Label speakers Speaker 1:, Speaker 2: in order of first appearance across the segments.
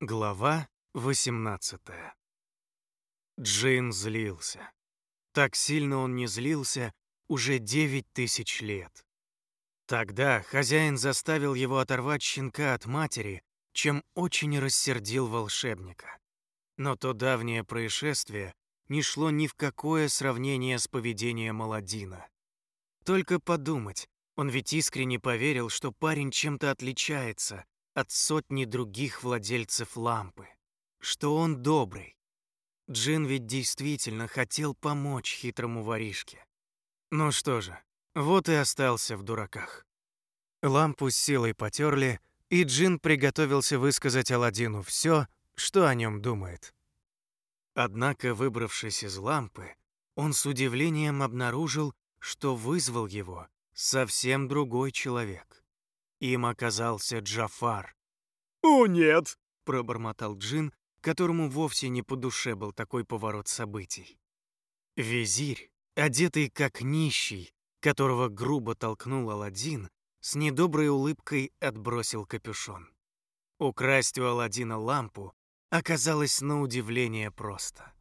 Speaker 1: Глава 18 Джин злился. Так сильно он не злился уже девять тысяч лет. Тогда хозяин заставил его оторвать щенка от матери, чем очень рассердил волшебника. Но то давнее происшествие не шло ни в какое сравнение с поведением Аладдина. Только подумать, он ведь искренне поверил, что парень чем-то отличается от сотни других владельцев лампы, что он добрый. Джин ведь действительно хотел помочь хитрому воришке. Ну что же, вот и остался в дураках. Лампу с силой потерли, и Джин приготовился высказать Аладдину все, что о нем думает. Однако, выбравшись из лампы, он с удивлением обнаружил, что вызвал его совсем другой человек. Им оказался Джафар.
Speaker 2: «О, нет!»
Speaker 1: — пробормотал Джин, которому вовсе не по душе был такой поворот событий. Визирь, одетый как нищий, которого грубо толкнул Аладдин, с недоброй улыбкой отбросил капюшон. Украсть у Аладдина лампу оказалось на удивление просто.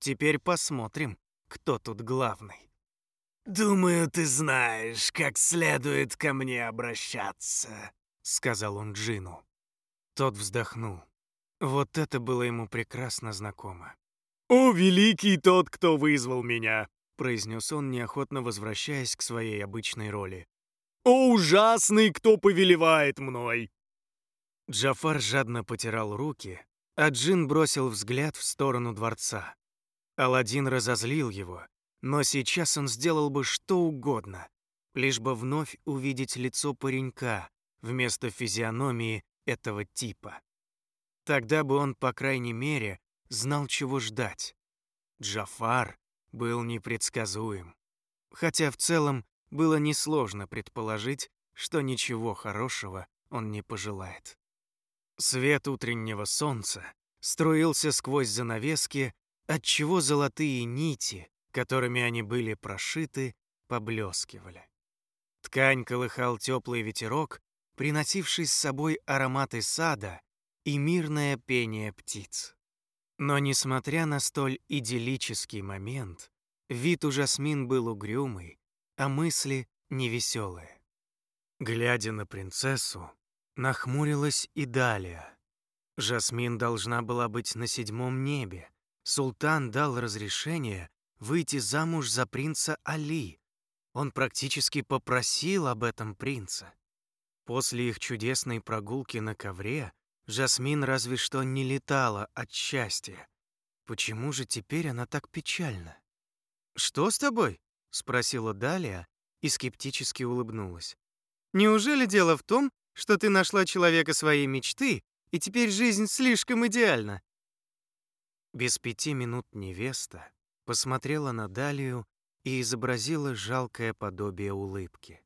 Speaker 1: Теперь посмотрим, кто тут главный.
Speaker 2: «Думаю, ты знаешь, как следует ко мне обращаться», —
Speaker 1: сказал он Джину. Тот вздохнул. Вот это было ему прекрасно знакомо.
Speaker 2: «О, великий тот, кто вызвал меня!»
Speaker 1: — произнес он, неохотно возвращаясь к своей обычной роли.
Speaker 2: «О, ужасный, кто повелевает мной!»
Speaker 1: Джафар жадно потирал руки, а Джин бросил взгляд в сторону дворца. Аладдин разозлил его, но сейчас он сделал бы что угодно, лишь бы вновь увидеть лицо паренька вместо физиономии этого типа. Тогда бы он, по крайней мере, знал, чего ждать. Джафар был непредсказуем. Хотя в целом было несложно предположить, что ничего хорошего он не пожелает. Свет утреннего солнца струился сквозь занавески, отчего золотые нити которыми они были прошиты, поблескивали. Ткань колыхал теплый ветерок, приносивший с собой ароматы сада и мирное пение птиц. Но, несмотря на столь идиллический момент, вид у Жасмин был угрюмый, а мысли невеселые. Глядя на принцессу, нахмурилась и Далия. Жасмин должна была быть на седьмом небе. Султан дал разрешение выйти замуж за принца Али. Он практически попросил об этом принца. После их чудесной прогулки на ковре Жасмин разве что не летала от счастья. Почему же теперь она так печальна? «Что с тобой?» — спросила Далия и скептически улыбнулась. «Неужели дело в том, что ты нашла человека своей мечты, и теперь жизнь слишком идеальна?» Без пяти минут невеста посмотрела на Далию и изобразила жалкое подобие улыбки.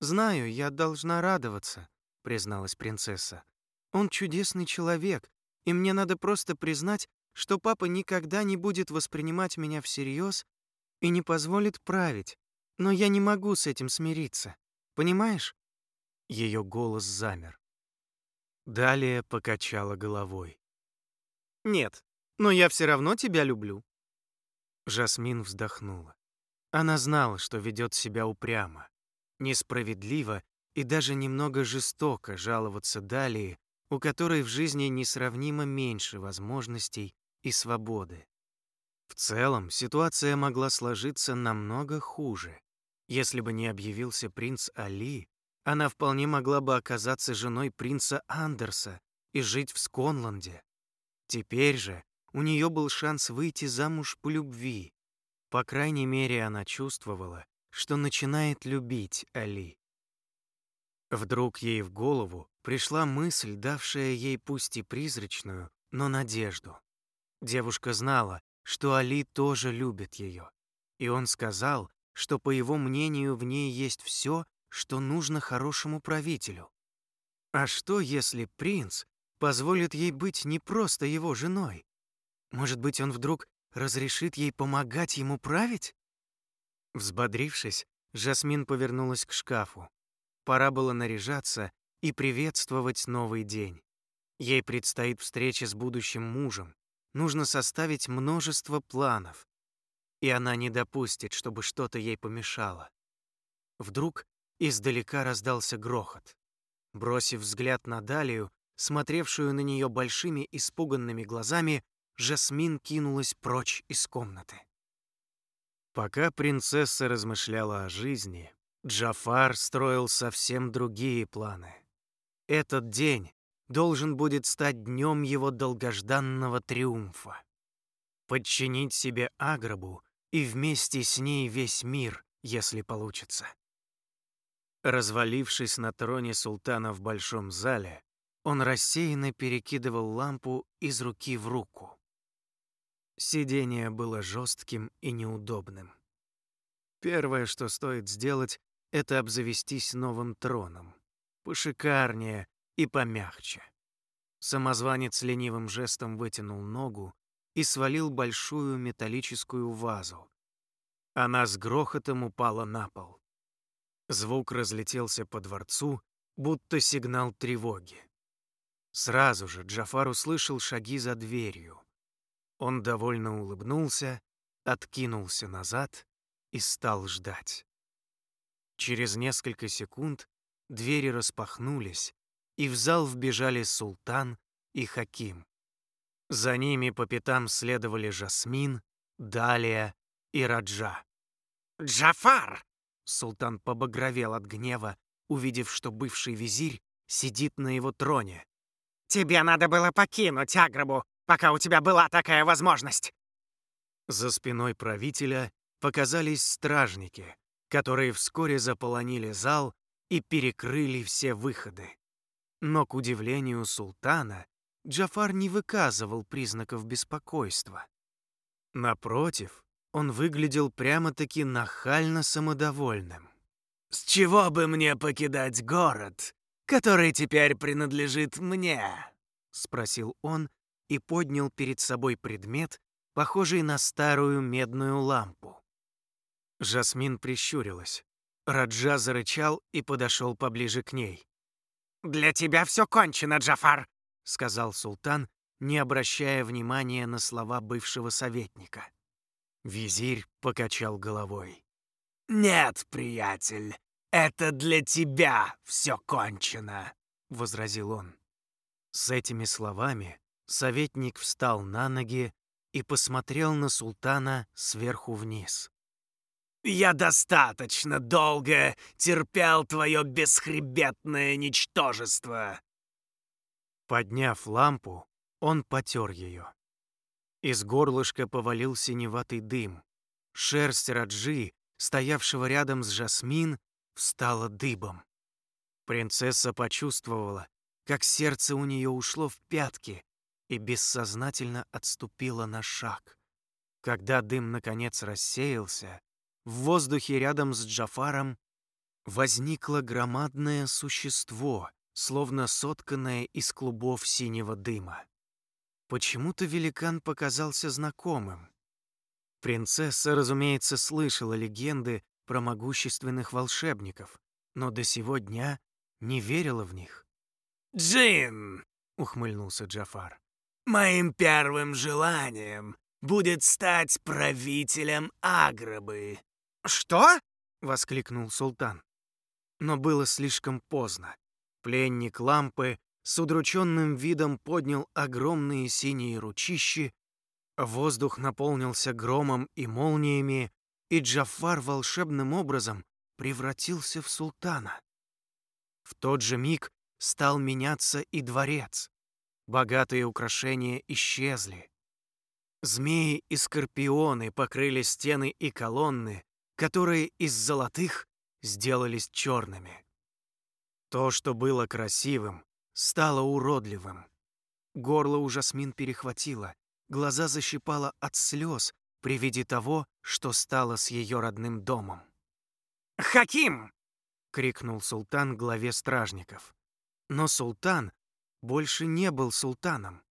Speaker 1: «Знаю, я должна радоваться», — призналась принцесса. «Он чудесный человек, и мне надо просто признать, что папа никогда не будет воспринимать меня всерьез и не позволит править, но я не могу с этим смириться. Понимаешь?» Ее голос замер. Далее покачала головой. «Нет, но я все равно тебя люблю. Жасмин вздохнула. Она знала, что ведет себя упрямо, несправедливо и даже немного жестоко жаловаться Далии, у которой в жизни несравнимо меньше возможностей и свободы. В целом, ситуация могла сложиться намного хуже. Если бы не объявился принц Али, она вполне могла бы оказаться женой принца Андерса и жить в Сконланде. Теперь же у нее был шанс выйти замуж по любви. По крайней мере, она чувствовала, что начинает любить Али. Вдруг ей в голову пришла мысль, давшая ей пусть и призрачную, но надежду. Девушка знала, что Али тоже любит ее, и он сказал, что, по его мнению, в ней есть все, что нужно хорошему правителю. А что, если принц позволит ей быть не просто его женой, может быть, он вдруг разрешит ей помогать ему править? Взбодрившись, Жасмин повернулась к шкафу. Пора было наряжаться и приветствовать новый день. Ей предстоит встреча с будущим мужем. Нужно составить множество планов. И она не допустит, чтобы что-то ей помешало. Вдруг издалека раздался грохот. Бросив взгляд на Далию, смотревшую на нее большими испуганными глазами, Жасмин кинулась прочь из комнаты. Пока принцесса размышляла о жизни, Джафар строил совсем другие планы. Этот день должен будет стать днем его долгожданного триумфа. Подчинить себе Аграбу и вместе с ней весь мир, если получится. Развалившись на троне султана в большом зале, он рассеянно перекидывал лампу из руки в руку. Сидение было жестким и неудобным. Первое, что стоит сделать, это обзавестись новым троном. Пошикарнее и помягче. Самозванец ленивым жестом вытянул ногу и свалил большую металлическую вазу. Она с грохотом упала на пол. Звук разлетелся по дворцу, будто сигнал тревоги. Сразу же Джафар услышал шаги за дверью. Он довольно улыбнулся, откинулся назад и стал ждать. Через несколько секунд двери распахнулись, и в зал вбежали султан и Хаким. За ними по пятам следовали Жасмин, Далия и Раджа.
Speaker 3: «Джафар!»
Speaker 1: Султан побагровел от гнева, увидев, что бывший визирь сидит на его троне.
Speaker 3: «Тебе надо было покинуть Аграбу, пока у тебя была такая возможность!»
Speaker 1: За спиной правителя показались стражники, которые вскоре заполонили зал и перекрыли все выходы. Но, к удивлению султана, Джафар не выказывал признаков беспокойства. Напротив, он выглядел прямо-таки нахально самодовольным.
Speaker 2: «С чего бы мне покидать город, который теперь принадлежит мне?»
Speaker 1: — спросил он и поднял перед собой предмет, похожий на старую медную лампу. Жасмин прищурилась. Раджа зарычал и подошел поближе к ней.
Speaker 3: «Для тебя все кончено, Джафар!»
Speaker 1: — сказал султан, не обращая внимания на слова бывшего советника. Визирь покачал головой.
Speaker 2: «Нет, приятель, это для тебя все кончено», — возразил он.
Speaker 1: С этими словами советник встал на ноги и посмотрел на султана сверху вниз.
Speaker 2: «Я достаточно долго терпел твое бесхребетное ничтожество!»
Speaker 1: Подняв лампу, он потер ее. Из горлышка повалил синеватый дым. Шерсть Раджи, стоявшего рядом с Жасмин, встала дыбом. Принцесса почувствовала, как сердце у нее ушло в пятки и бессознательно отступила на шаг. Когда дым наконец рассеялся, в воздухе рядом с Джафаром возникло громадное существо, словно сотканное из клубов синего дыма. Почему-то великан показался знакомым. Принцесса, разумеется, слышала легенды про могущественных волшебников, но до сего дня не верила в них.
Speaker 2: «Джин!» — ухмыльнулся Джафар. «Моим первым желанием будет стать правителем Аграбы».
Speaker 3: «Что?»
Speaker 1: — воскликнул султан. Но было слишком поздно. Пленник лампы с удрученным видом поднял огромные синие ручищи, воздух наполнился громом и молниями, и Джафар волшебным образом превратился в султана. В тот же миг стал меняться и дворец. Богатые украшения исчезли. Змеи и скорпионы покрыли стены и колонны, которые из золотых сделались черными. То, что было красивым, стало уродливым. Горло у Жасмин перехватило, глаза защипало от слез при виде того, что стало с ее родным домом.
Speaker 3: «Хаким!»
Speaker 1: — крикнул султан главе стражников. Но султан больше не был султаном,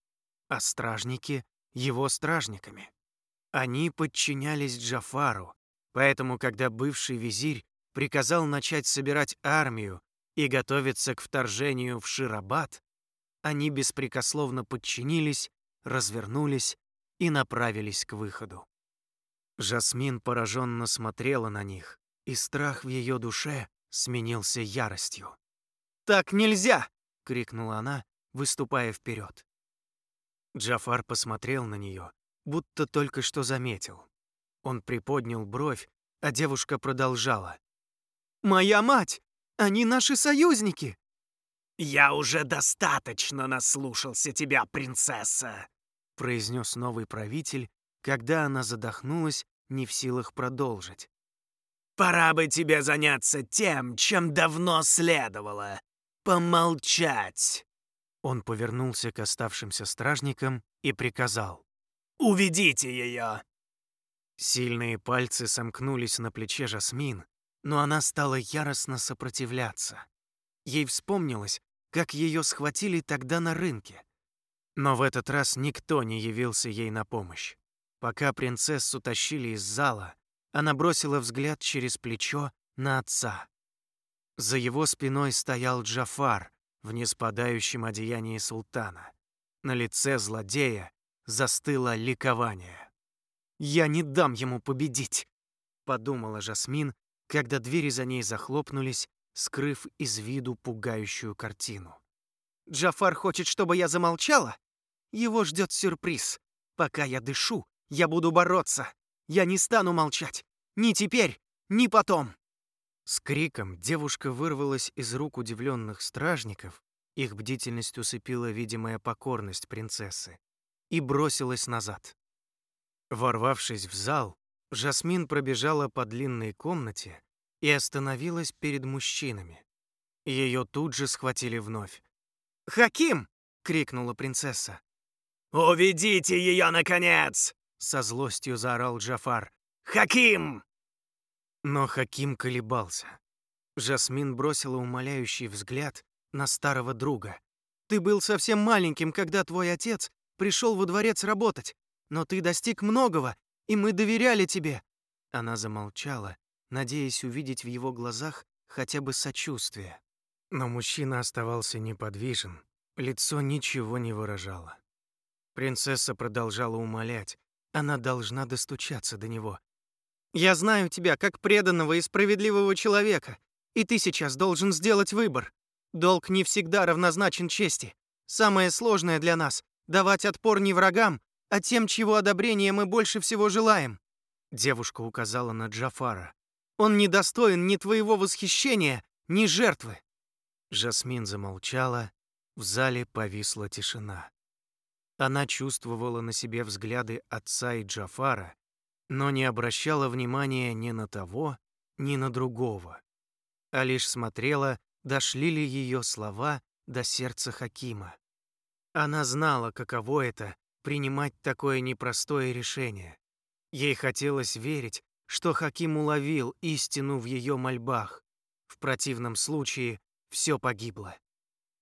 Speaker 1: а стражники — его стражниками. Они подчинялись Джафару, поэтому, когда бывший визирь приказал начать собирать армию и готовиться к вторжению в Ширабад, они беспрекословно подчинились, развернулись и направились к выходу. Жасмин пораженно смотрела на них, и страх в ее душе сменился яростью. «Так нельзя!» — крикнула она, выступая вперед. Джафар посмотрел на нее, будто только что заметил. Он приподнял бровь, а девушка продолжала. «Моя мать! Они наши союзники!»
Speaker 2: «Я уже достаточно наслушался тебя, принцесса!»
Speaker 1: произнес новый правитель, когда она задохнулась, не в силах продолжить.
Speaker 2: «Пора бы тебе заняться тем, чем давно следовало. Помолчать!»
Speaker 1: Он повернулся к оставшимся стражникам и приказал.
Speaker 2: «Уведите ее!»
Speaker 1: Сильные пальцы сомкнулись на плече Жасмин, но она стала яростно сопротивляться. Ей вспомнилось, как ее схватили тогда на рынке. Но в этот раз никто не явился ей на помощь. Пока принцессу тащили из зала, она бросила взгляд через плечо на отца. За его спиной стоял Джафар в неспадающем одеянии султана. На лице злодея застыло ликование. «Я не дам ему победить», — подумала Жасмин, когда двери за ней захлопнулись, скрыв из виду пугающую картину. «Джафар хочет, чтобы я замолчала? Его ждет сюрприз. Пока я дышу, я буду бороться. Я не стану молчать. Ни теперь, ни потом». С криком девушка вырвалась из рук удивленных стражников, их бдительность усыпила видимая покорность принцессы, и бросилась назад. Ворвавшись в зал, Жасмин пробежала по длинной комнате и остановилась перед мужчинами. Ее тут же схватили вновь. «Хаким!» — крикнула принцесса.
Speaker 2: «Уведите ее, наконец!»
Speaker 1: — со злостью заорал Джафар.
Speaker 2: «Хаким!»
Speaker 1: Но Хаким колебался. Жасмин бросила умоляющий взгляд на старого друга. «Ты был совсем маленьким, когда твой отец пришел во дворец работать но ты достиг многого, и мы доверяли тебе». Она замолчала, надеясь увидеть в его глазах хотя бы сочувствие. Но мужчина оставался неподвижен, лицо ничего не выражало. Принцесса продолжала умолять, она должна достучаться до него. «Я знаю тебя как преданного и справедливого человека, и ты сейчас должен сделать выбор. Долг не всегда равнозначен чести. Самое сложное для нас — давать отпор не врагам, а тем, чего одобрения мы больше всего желаем». Девушка указала на Джафара. «Он не достоин ни твоего восхищения, ни жертвы». Жасмин замолчала, в зале повисла тишина. Она чувствовала на себе взгляды отца и Джафара, но не обращала внимания ни на того, ни на другого, а лишь смотрела, дошли ли ее слова до сердца Хакима. Она знала, каково это принимать такое непростое решение. Ей хотелось верить, что Хаким уловил истину в ее мольбах. В противном случае все погибло.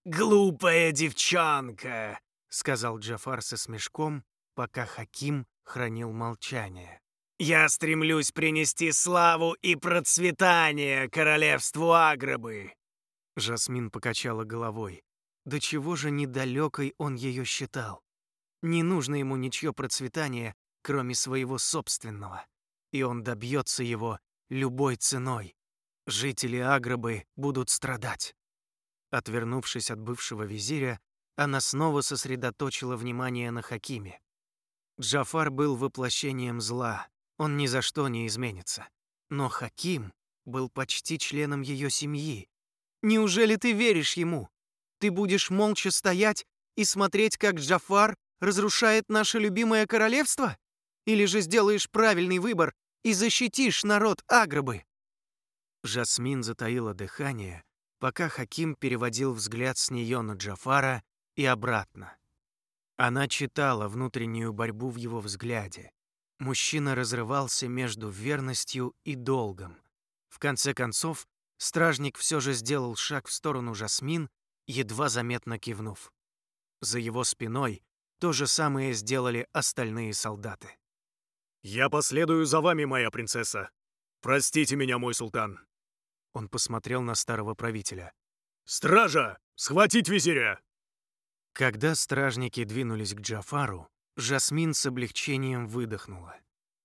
Speaker 2: «Глупая девчонка!» — сказал
Speaker 1: Джафар со смешком, пока Хаким хранил молчание.
Speaker 2: «Я стремлюсь принести славу и процветание королевству Аграбы!»
Speaker 1: Жасмин покачала головой. До чего же недалекой он ее считал? Не нужно ему ничье процветание, кроме своего собственного. И он добьется его любой ценой. Жители Аграбы будут страдать. Отвернувшись от бывшего визиря, она снова сосредоточила внимание на Хакиме. Джафар был воплощением зла, он ни за что не изменится. Но Хаким был почти членом ее семьи. Неужели ты веришь ему? Ты будешь молча стоять и смотреть, как Джафар разрушает наше любимое королевство? Или же сделаешь правильный выбор и защитишь народ Аграбы?» Жасмин затаила дыхание, пока Хаким переводил взгляд с нее на Джафара и обратно. Она читала внутреннюю борьбу в его взгляде. Мужчина разрывался между верностью и долгом. В конце концов, стражник все же сделал шаг в сторону Жасмин, едва заметно кивнув. За его спиной то же самое сделали остальные солдаты.
Speaker 4: «Я последую за вами, моя принцесса. Простите меня, мой султан».
Speaker 1: Он посмотрел на старого правителя.
Speaker 4: «Стража! Схватить визиря!»
Speaker 1: Когда стражники двинулись к Джафару, Жасмин с облегчением выдохнула.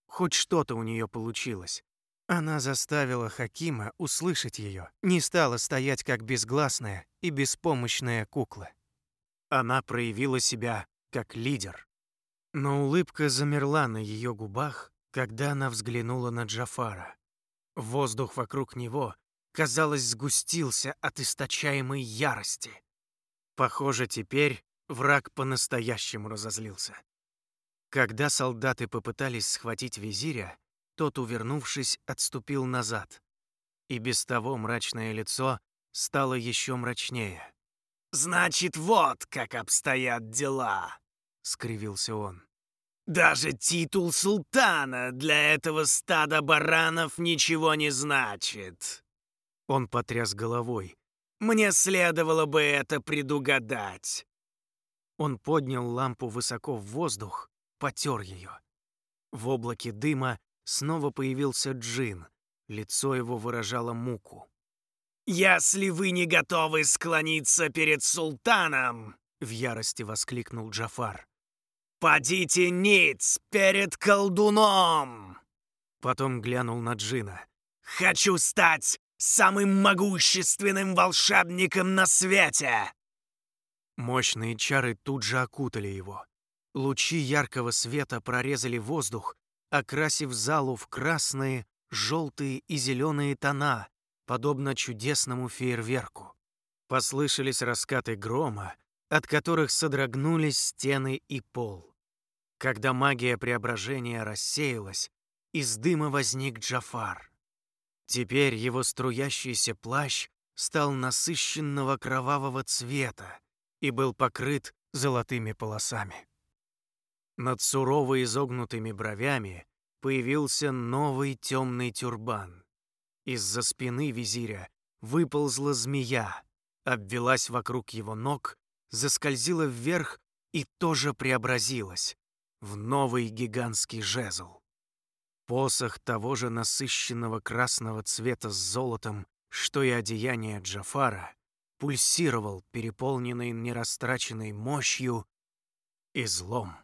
Speaker 1: Хоть что-то у нее получилось. Она заставила Хакима услышать ее, не стала стоять как безгласная и беспомощная кукла. Она проявила себя как лидер. Но улыбка замерла на ее губах, когда она взглянула на Джафара. Воздух вокруг него, казалось, сгустился от источаемой ярости. Похоже, теперь враг по-настоящему разозлился. Когда солдаты попытались схватить визиря, тот, увернувшись, отступил назад. И без того мрачное лицо стало еще мрачнее.
Speaker 2: «Значит, вот как обстоят дела», — скривился он. «Даже титул султана для этого стада баранов ничего не значит».
Speaker 1: Он потряс головой.
Speaker 2: «Мне следовало бы это предугадать».
Speaker 1: Он поднял лампу высоко в воздух, потер ее. В облаке дыма снова появился Джин. Лицо его выражало муку.
Speaker 2: «Если вы не готовы склониться перед султаном!» — в ярости воскликнул Джафар. «Падите ниц перед колдуном!»
Speaker 1: Потом глянул на Джина.
Speaker 2: «Хочу стать самым могущественным волшебником на свете!»
Speaker 1: Мощные чары тут же окутали его. Лучи яркого света прорезали воздух, окрасив залу в красные, желтые и зеленые тона, подобно чудесному фейерверку. Послышались раскаты грома, от которых содрогнулись стены и пол. Когда магия преображения рассеялась, из дыма возник Джафар. Теперь его струящийся плащ стал насыщенного кровавого цвета и был покрыт золотыми полосами. Над сурово изогнутыми бровями появился новый темный тюрбан. Из-за спины визиря выползла змея, обвелась вокруг его ног, заскользила вверх и тоже преобразилась в новый гигантский жезл. Посох того же насыщенного красного цвета с золотом, что и одеяние Джафара, пульсировал, переполненный нерастраченной мощью и злом.